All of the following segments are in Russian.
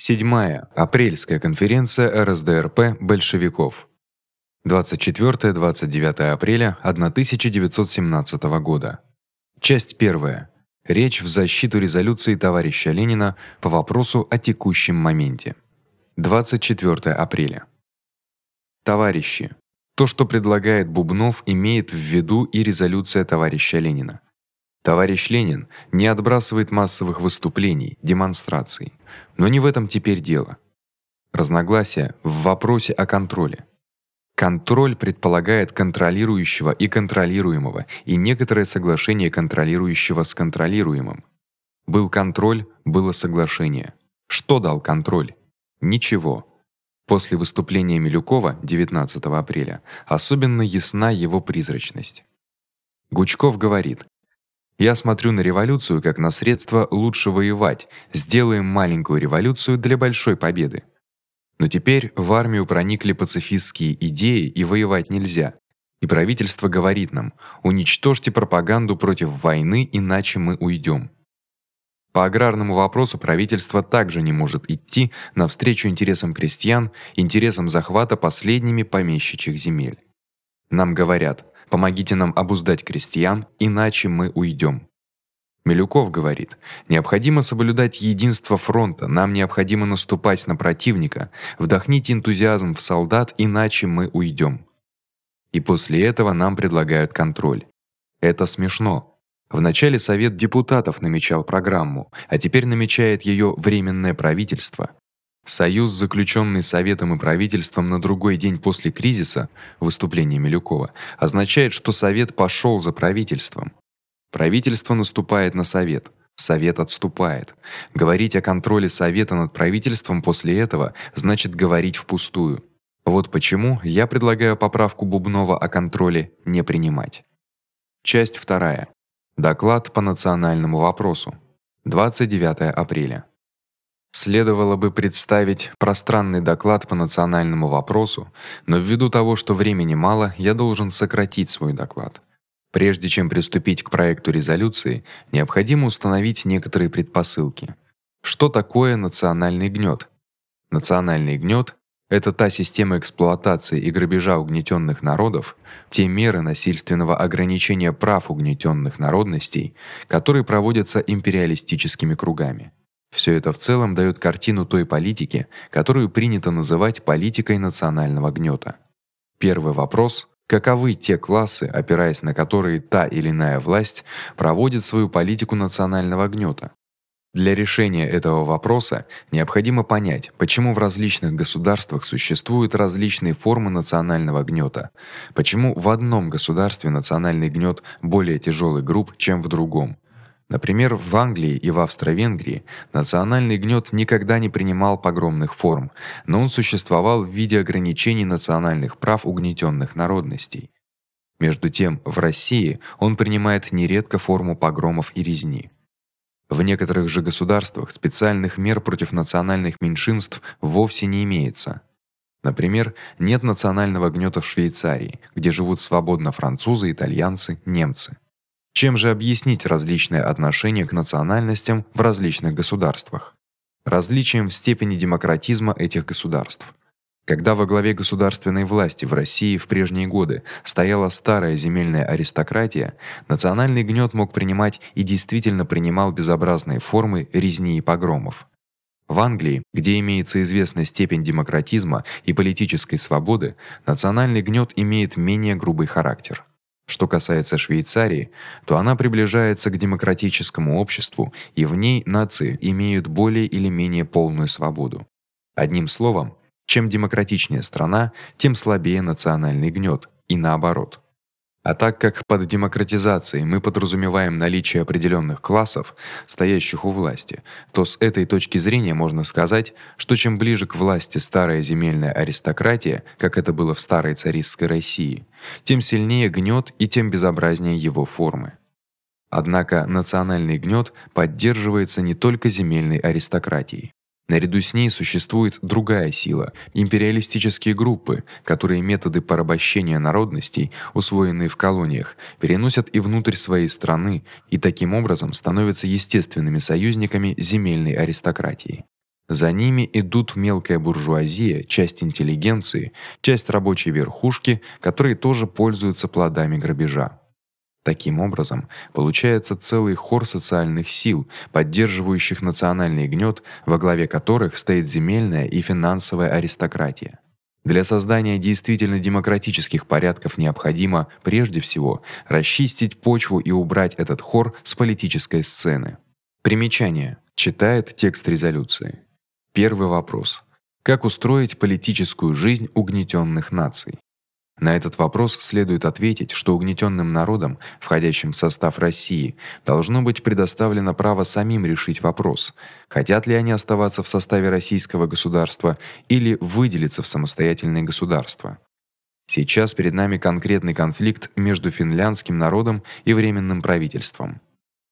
Седьмая апрельская конференция РСДРП большевиков. 24-29 апреля 1917 года. Часть первая. Речь в защиту резолюции товарища Ленина по вопросу о текущем моменте. 24 апреля. Товарищи, то, что предлагает Бубнов, имеет в виду и резолюция товарища Ленина. Товарищ Ленин не отбрасывает массовых выступлений, демонстраций. Но не в этом теперь дело. Разногласия в вопросе о контроле. Контроль предполагает контролирующего и контролируемого, и некоторое соглашение контролирующего с контролируемым. Был контроль, было соглашение. Что дал контроль? Ничего. После выступления Милюкова 19 апреля особенно ясна его призрачность. Гучков говорит: "Я смотрю на революцию как на средство лучше воевать. Сделаем маленькую революцию для большой победы". Но теперь в армию проникли пацифистские идеи, и воевать нельзя. И правительство говорит нам: "Уничтожьте пропаганду против войны, иначе мы уйдем". По аграрному вопросу правительство также не может идти навстречу интересам крестьян, интересам захвата последними помещичьих земель. Нам говорят: "Помогите нам обуздать крестьян, иначе мы уйдем". Милюков говорит: "Необходимо соблюдать единство фронта, нам необходимо наступать на противника, вдохните энтузиазм в солдат, иначе мы уйдем". И после этого нам предлагают контроль. Это смешно. Вначале совет депутатов намечал программу, а теперь намечает её временное правительство. Союз, заключённый советом и правительством на другой день после кризиса, выступление Милюкова, означает, что совет пошёл за правительством. Правительство наступает на совет, совет отступает. Говорить о контроле совета над правительством после этого значит говорить впустую. Вот почему я предлагаю поправку Бубнова о контроле не принимать. Часть вторая. Доклад по национальному вопросу. 29 апреля. Следовало бы представить пространный доклад по национальному вопросу, но ввиду того, что времени мало, я должен сократить свой доклад. Прежде чем приступить к проекту резолюции, необходимо установить некоторые предпосылки. Что такое национальный гнёт? Национальный гнёт это та система эксплуатации и грабежа угнетённых народов, те меры насильственного ограничения прав угнетённых народностей, которые проводятся империалистическими кругами. Всё это в целом даёт картину той политики, которую принято называть политикой национального гнёта. Первый вопрос Каковы те классы, опираясь на которые та или иная власть проводит свою политику национального гнёта? Для решения этого вопроса необходимо понять, почему в различных государствах существуют различные формы национального гнёта, почему в одном государстве национальный гнёт более тяжёлый групп, чем в другом. Например, в Англии и в Австро-Венгрии национальный гнёт никогда не принимал погромных форм, но он существовал в виде ограничений национальных прав угнетённых народностей. Между тем, в России он принимает нередко форму погромов и резни. В некоторых же государствах специальных мер против национальных меньшинств вовсе не имеется. Например, нет национального гнёта в Швейцарии, где живут свободно французы, итальянцы, немцы. Чем же объяснить различное отношение к национальностям в различных государствах? Различием в степени демократизма этих государств. Когда во главе государственной власти в России в прежние годы стояла старая земельная аристократия, национальный гнёт мог принимать и действительно принимал безобразные формы резни и погромов. В Англии, где имеется известная степень демократизма и политической свободы, национальный гнёт имеет менее грубый характер. Что касается Швейцарии, то она приближается к демократическому обществу, и в ней нации имеют более или менее полную свободу. Одним словом, чем демократичнее страна, тем слабее национальный гнёт, и наоборот. А так как под демократизацией мы подразумеваем наличие определённых классов, стоящих у власти, то с этой точки зрения можно сказать, что чем ближе к власти старая земельная аристократия, как это было в старой царистской России, тем сильнее гнёт и тем безобразнее его формы. Однако национальный гнёт поддерживается не только земельной аристократией. Наряду с ней существует другая сила империалистические группы, которые методы порабощения народностей, усвоенные в колониях, переносят и внутрь своей страны и таким образом становятся естественными союзниками земельной аристократии. За ними идут мелкая буржуазия, часть интеллигенции, часть рабочей верхушки, которые тоже пользуются плодами грабежа. Таким образом, получается целый хор социальных сил, поддерживающих национальный гнёт, во главе которых стоит земельная и финансовая аристократия. Для создания действительно демократических порядков необходимо прежде всего расчистить почву и убрать этот хор с политической сцены. Примечание. Читает текст резолюции. Первый вопрос: как устроить политическую жизнь угнетённых наций? На этот вопрос следует ответить, что угнетённым народам, входящим в состав России, должно быть предоставлено право самим решить вопрос: хотят ли они оставаться в составе российского государства или выделиться в самостоятельное государство. Сейчас перед нами конкретный конфликт между финляндским народом и временным правительством.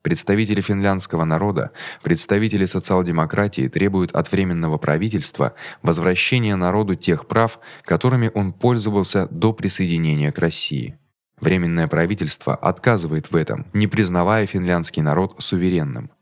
Представители финляндского народа, представители социал-демократии требуют от временного правительства возвращения народу тех прав, которыми он пользовался до присоединения к России. Временное правительство отказывает в этом, не признавая финляндский народ суверенным.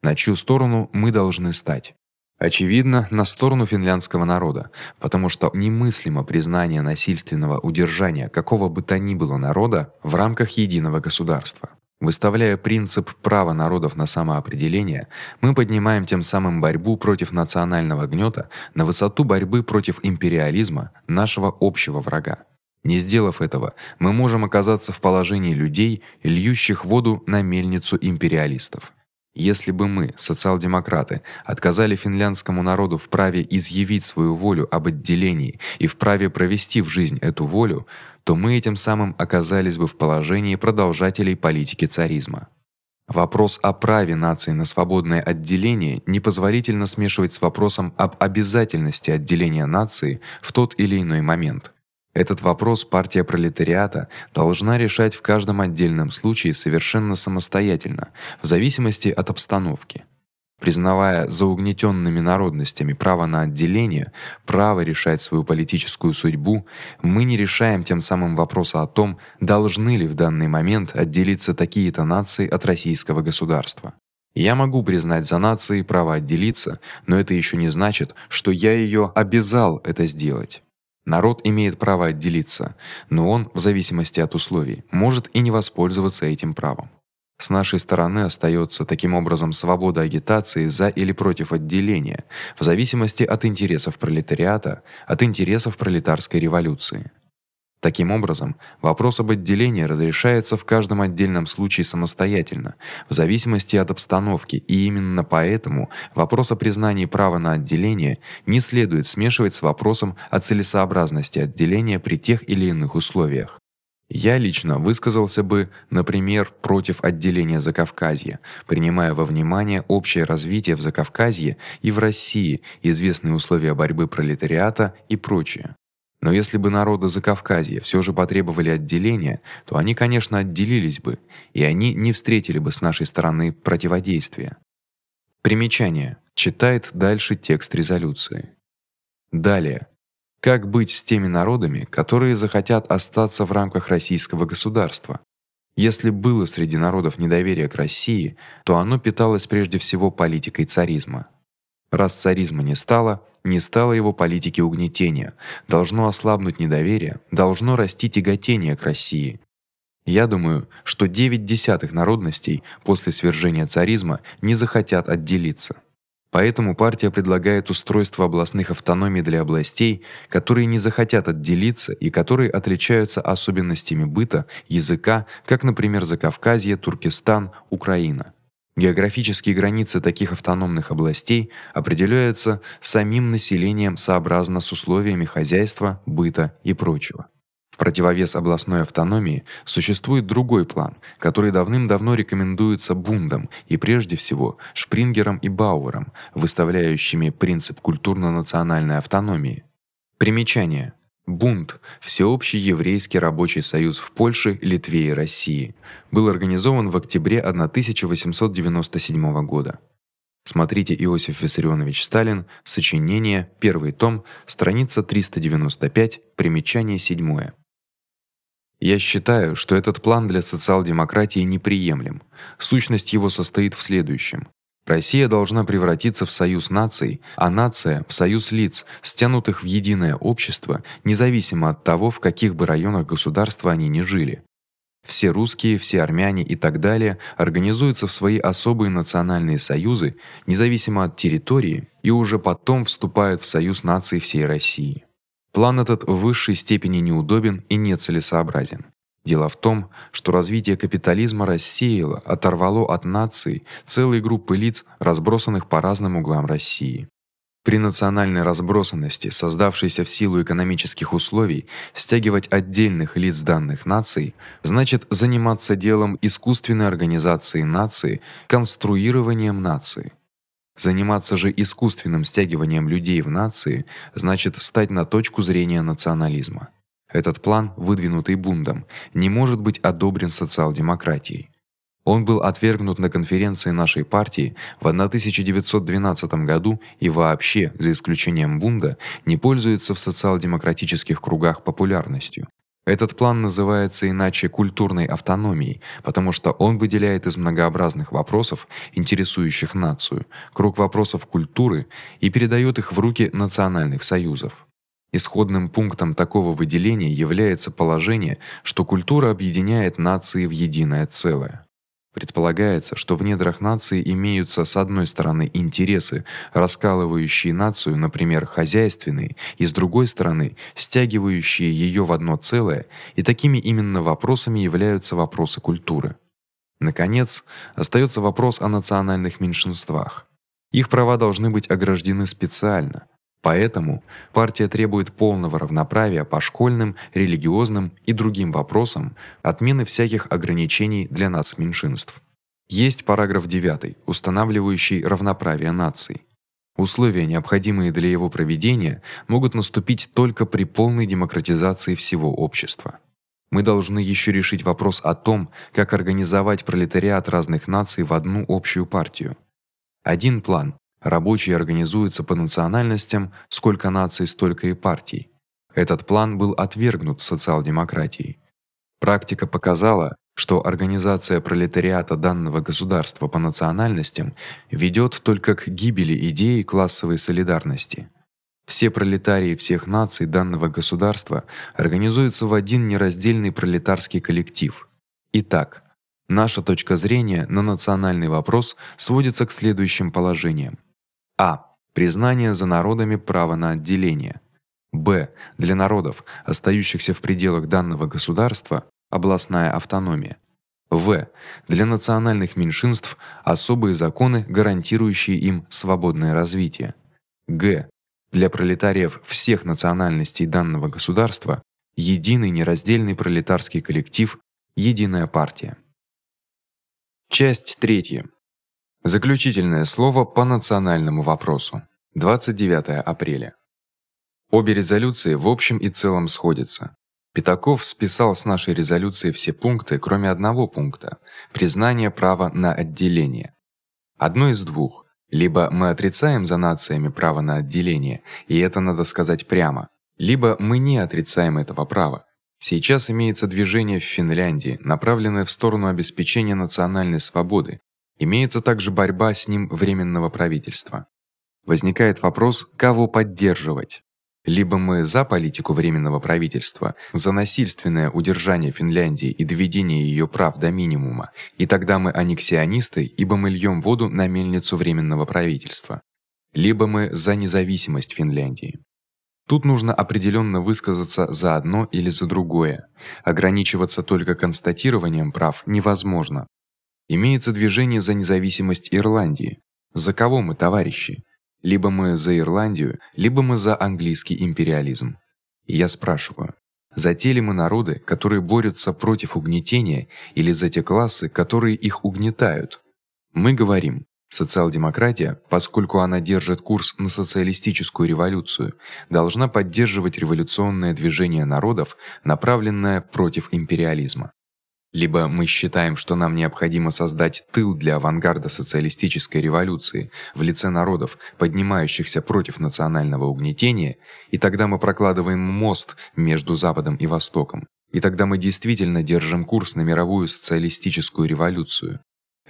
На чью сторону мы должны стать? Очевидно, на сторону финляндского народа, потому что немыслимо признание насильственного удержания какого бы то ни было народа в рамках единого государства. Выставляя принцип права народов на самоопределение, мы поднимаем тем самым борьбу против национального гнёта на высоту борьбы против империализма, нашего общего врага. Не сделав этого, мы можем оказаться в положении людей, льющих воду на мельницу империалистов. Если бы мы, социал-демократы, отказали финляндскому народу в праве изъявить свою волю об отделении и в праве провести в жизнь эту волю, то мы этим самым оказались бы в положении продолжателей политики царизма. Вопрос о праве нации на свободное отделение непозволительно смешивать с вопросом об обязательности отделения нации в тот или иной момент. Этот вопрос партия пролетариата должна решать в каждом отдельном случае совершенно самостоятельно, в зависимости от обстановки. Признавая за угнетёнными народностями право на отделение, право решать свою политическую судьбу, мы не решаем тем самым вопроса о том, должны ли в данный момент отделиться такие-то нации от российского государства. Я могу признать за нацией право отделиться, но это ещё не значит, что я её обязал это сделать. Народ имеет право отделиться, но он, в зависимости от условий, может и не воспользоваться этим правом. С нашей стороны остаётся таким образом свобода агитации за или против отделения, в зависимости от интересов пролетариата, от интересов пролетарской революции. Таким образом, вопрос об отделении разрешается в каждом отдельном случае самостоятельно, в зависимости от обстановки, и именно поэтому вопрос о признании права на отделение не следует смешивать с вопросом о целесообразности отделения при тех или иных условиях. Я лично высказался бы, например, против отделения Закавказья, принимая во внимание общее развитие в Закавказье и в России, известные условия борьбы пролетариата и прочее. Но если бы народы Закавказья всё же потребовали отделения, то они, конечно, отделились бы, и они не встретили бы с нашей стороны противодействия. Примечание. Читает дальше текст резолюции. Далее. Как быть с теми народами, которые захотят остаться в рамках российского государства? Если было среди народов недоверие к России, то оно питалось прежде всего политикой царизма. Раз царизма не стало, не стало его политики угнетения, должно ослабнуть недоверие, должно расти тяготение к России. Я думаю, что 9 десятых народностей после свержения царизма не захотят отделиться. Поэтому партия предлагает устройство областных автономий для областей, которые не захотят отделиться и которые отличаются особенностями быта, языка, как, например, Закавказье, Туркестан, Украина. Географические границы таких автономных областей определяются самим населением сообразно с условиями хозяйства, быта и прочего. В противовес областной автономии существует другой план, который давным-давно рекомендуется Бундом и прежде всего Шпрингером и Бауэром, выставляющими принцип культурно-национальной автономии. Примечание: Бунд всеобщий еврейский рабочий союз в Польше, Литве и России был организован в октябре 1897 года. Смотрите Иосиф Виссарионович Сталин, сочинение, первый том, страница 395, примечание седьмое. Я считаю, что этот план для социал-демократии неприемлем. Сущность его состоит в следующем: Россия должна превратиться в союз наций, а нация в союз лиц, стянутых в единое общество, независимо от того, в каких бы районах государства они ни жили. Все русские, все армяне и так далее организуются в свои особые национальные союзы, независимо от территории, и уже потом вступают в союз наций всей России. План этот в высшей степени неудобен и нецелесообразен. Дело в том, что развитие капитализма рассеяло, оторвало от наций целые группы лиц, разбросанных по разным углам России. При национальной разбросанности, создавшейся в силу экономических условий, стягивать отдельных лиц данных наций значит заниматься делом искусственной организации нации, конструированием нации. Заниматься же искусственным стягиванием людей в нации значит стать на точку зрения национализма. Этот план, выдвинутый Бундом, не может быть одобрен социал-демократией. Он был отвергнут на конференции нашей партии в 1912 году и вообще, за исключением Бунда, не пользуется в социал-демократических кругах популярностью. Этот план называется иначе культурной автономией, потому что он выделяет из многообразных вопросов, интересующих нацию, круг вопросов культуры и передаёт их в руки национальных союзов. Исходным пунктом такого выделения является положение, что культура объединяет нации в единое целое. Предполагается, что в недрах нации имеются с одной стороны интересы, раскалывающие нацию, например, хозяйственные, и с другой стороны, стягивающие её в одно целое, и такими именно вопросами являются вопросы культуры. Наконец, остаётся вопрос о национальных меньшинствах. Их права должны быть ограждены специально. Поэтому партия требует полного равноправия по школьным, религиозным и другим вопросам, отмены всяких ограничений для нацменьшинств. Есть параграф 9, устанавливающий равноправие наций. Условия, необходимые для его проведения, могут наступить только при полной демократизации всего общества. Мы должны ещё решить вопрос о том, как организовать пролетариат разных наций в одну общую партию. Один план Рабочие организуются по национальностям, сколько наций, столько и партий. Этот план был отвергнут социал-демократией. Практика показала, что организация пролетариата данного государства по национальностям ведёт только к гибели идеи классовой солидарности. Все пролетарии всех наций данного государства организуются в один нераздельный пролетарский коллектив. Итак, наша точка зрения на национальный вопрос сводится к следующим положениям. А. Признание за народами права на отделение. Б. Для народов, остающихся в пределах данного государства, областная автономия. В. Для национальных меньшинств особые законы, гарантирующие им свободное развитие. Г. Для пролетариев всех национальностей данного государства единый нераздельный пролетарский коллектив, единая партия. Часть третья. Заключительное слово по национальному вопросу. 29 апреля. Обе резолюции в общем и целом сходятся. Пятаков списал с нашей резолюции все пункты, кроме одного пункта признание права на отделение. Одно из двух: либо мы отрицаем за нациями право на отделение, и это надо сказать прямо, либо мы не отрицаем этого права. Сейчас имеется движение в Финляндии, направленное в сторону обеспечения национальной свободы, Имеется также борьба с ним временного правительства. Возникает вопрос, кого поддерживать. Либо мы за политику временного правительства, за насильственное удержание Финляндии и доведение её прав до минимума, и тогда мы аннексионисты, ибо мы льём воду на мельницу временного правительства. Либо мы за независимость Финляндии. Тут нужно определённо высказаться за одно или за другое. Ограничиваться только констатированием прав невозможно. Имеется движение за независимость Ирландии. За кого мы, товарищи? Либо мы за Ирландию, либо мы за английский империализм. И я спрашиваю: за те ли мы народы, которые борются против угнетения, или за те классы, которые их угнетают? Мы говорим: социал-демократия, поскольку она держит курс на социалистическую революцию, должна поддерживать революционное движение народов, направленное против империализма. Либо мы считаем, что нам необходимо создать тыл для авангарда социалистической революции в лице народов, поднимающихся против национального угнетения, и тогда мы прокладываем мост между Западом и Востоком. И тогда мы действительно держим курс на мировую социалистическую революцию.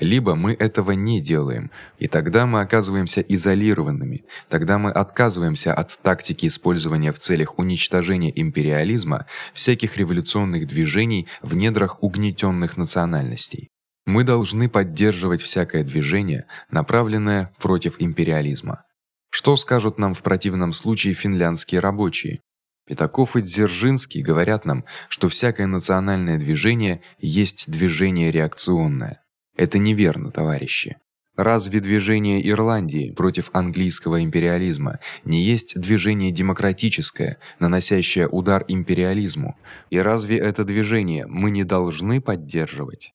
Либо мы этого не делаем, и тогда мы оказываемся изолированными. Тогда мы отказываемся от тактики использования в целях уничтожения империализма всяких революционных движений в недрах угнетённых национальностей. Мы должны поддерживать всякое движение, направленное против империализма. Что скажут нам в противном случае финляндские рабочие? Пятаков и Дзержинский говорят нам, что всякое национальное движение есть движение реакционное. Это неверно, товарищи. Разве движение Ирландии против английского империализма не есть движение демократическое, наносящее удар империализму? И разве это движение мы не должны поддерживать?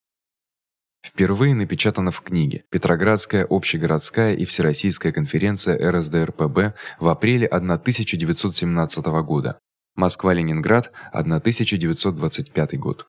Впервые напечатано в книге Петроградская общегородская и всероссийская конференция РСДРПб в апреле 1917 года. Москва-Ленинград, 1925 год.